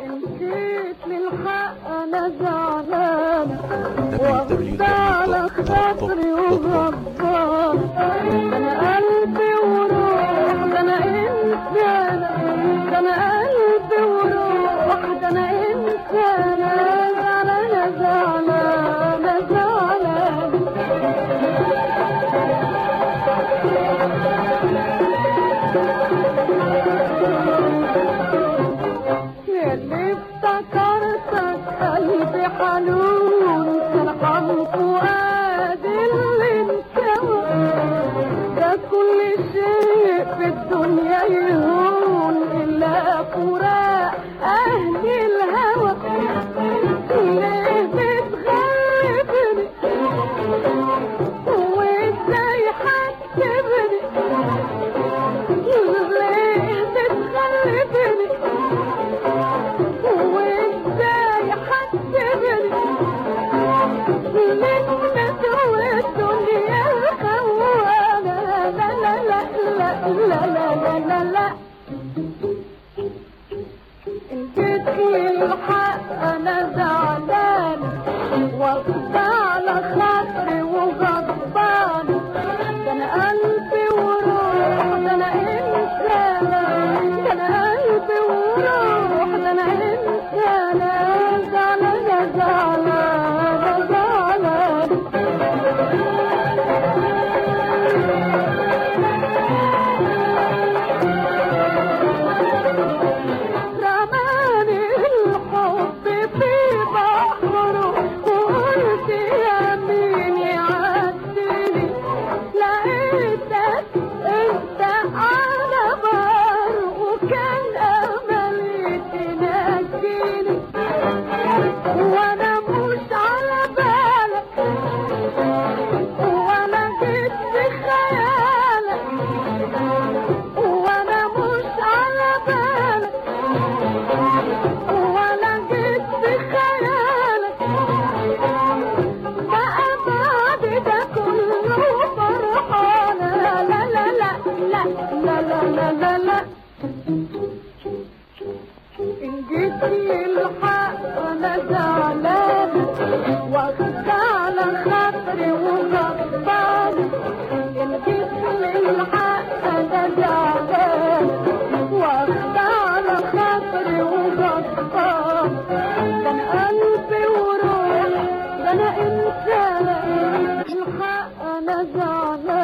مشيت للحق أنا زعلانة وقفت على خاطري وغضبان. أنا قلبي وروح قلبي وروح ده أنا إنسانة. كل شيء في الدنيا يهون إلا فراق الحق أنا زعلان. واخد على خير إن جيت أنا زعلان على خاطري إن جيت للحق أنا زعلان على خاطري ده قلبي أنا إنسانة الحق أنا زعلان